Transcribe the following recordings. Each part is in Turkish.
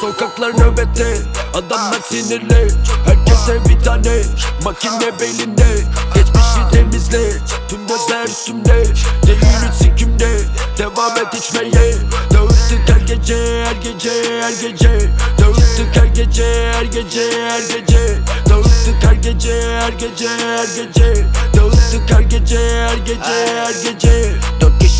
Sokaklar nöbette Adamlar sinirli. Herkese bir tane Makine belinde. Geçmişi temizle Tüm gözler üstümde. Delinin sikimde Devam et içmeye. Dağıttık her gece her gece her gece. Dağıttık her gece her gece her gece. Dağıttık her gece her gece her gece. Dağıttık her gece her gece her gece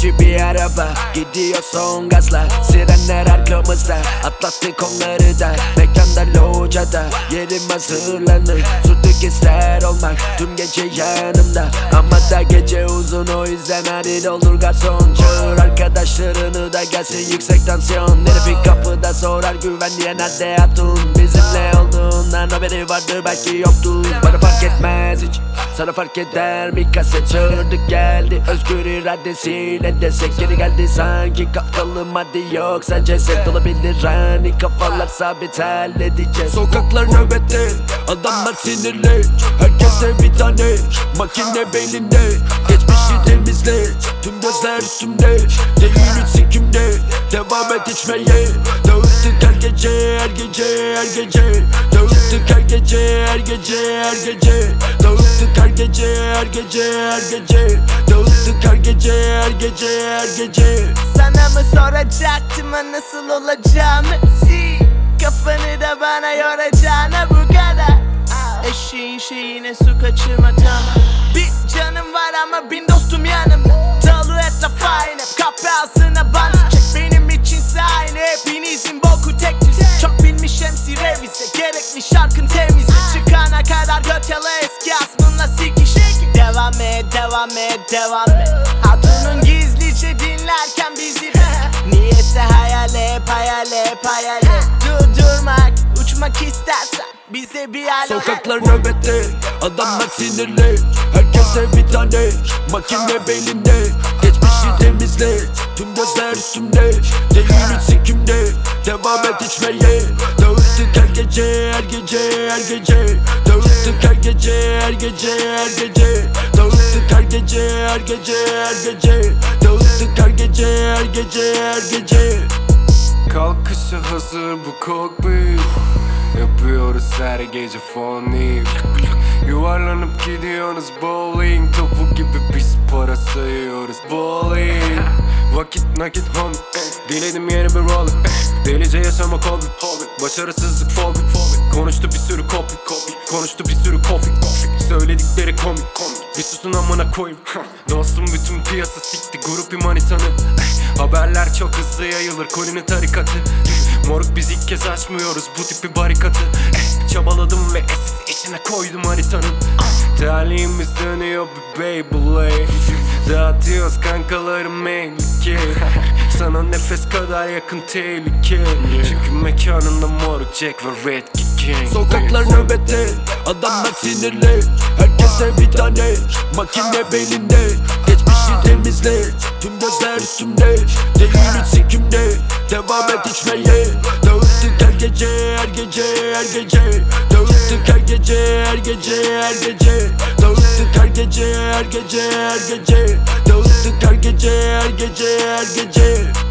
Kişi bir araba Gidiyor son gazla Sirenler arkamızda Atlattık onları da. Mekanda locada Yerim hazırlanır. Sürdük ister olmak Tüm gece yanımda. Ama da gece uzun o yüzden hadi doldur garson. Çağır arkadaşlarını da gelsin yüksek tansiyon. Herifi kapıda sorar güvenliğe nerede hatun Bizimle olduğundan haberi vardır belki yoktur. Bana fark etmez sana fark eder mi kaset çağırdık geldi. Özgür iradesiyle desek geri geldi sanki. Kalkalım hadi yoksa ceset olabilir? Hani Kafalar sabit halledeceğiz. Sokaklar nöbette adamlar sinirli. Herkese bir tane makine belinde. Geçmişi temizle tüm gözler üstümde. Delinin sikimde devam et içmeye Dağıttık her gece her gece her gece. Dağıttık her gece her gece her gece. Dağıttık her gece her gece her gece. Dağıttık her gece her gece her gece. Sana mı soracaktım nasıl olacağımı? Si Kafanı da bana yoracağına bu kadar. Eşeğin şeyine su kaçırma tamam. Bir canım var ama bin dostum yanımda Çıkana kadar göt yalı eski asmınla sikişek Devam et devam et devam et. Hatunun gizlice dinlerken bizi. Niyeyse hayal hep hayal hep hayal Durdurmak uçmak istersen bize bir alo Sokaklar nöbette Adamlar sinirli. Herkese bir tane Makine belinde. Geçmişi temizle Tüm gözler üstümde. Delinin sikimde Devam et içmeye her gece her gece. Dağıttık her gece her gece her gece. Dağıttık her gece her gece her gece. Kalkışa hazır bu kokpit. Yapıyoruz her gece foni Yuvarlanıp gidiyoruz bowling. Topu gibi biz para sayıyoruz bowling. Vakit nakit homie Diledim yeni bir rol. Delice yaşamak hobi. Başarısızlık fobi Konuştu bir sürü copy Konuştu bir sürü coffee Söyledikleri komik Bir susun amına koyayım. Dostum bütün piyasa sikti. Grup imanitanı Haberler çok hızlı yayılır. Kolinin tarikatı. Moruk biz ilk kez açmıyoruz. Bu tipi barikatı. Eh, Çabaladım ve esis içine koydum haritanın Terliğimiz dönüyor bir Beyblade. Dağıtıyoruz kankalarım tehlike Sana nefes kadar yakın tehlike. Çünkü mekanında moruk Jack ve Red Sokaklar nöbette Adamlar sinirli. Herkese bir tane Makine belinde Geçmişi temizle Tüm gözler üstümde. Delinin sikimde Devam et içmeye. Dağıttık her gece her gece her gece. Dağıttık her gece her gece her gece. Dağıttık her gece her gece her gece. Dağıttık her gece her gece her gece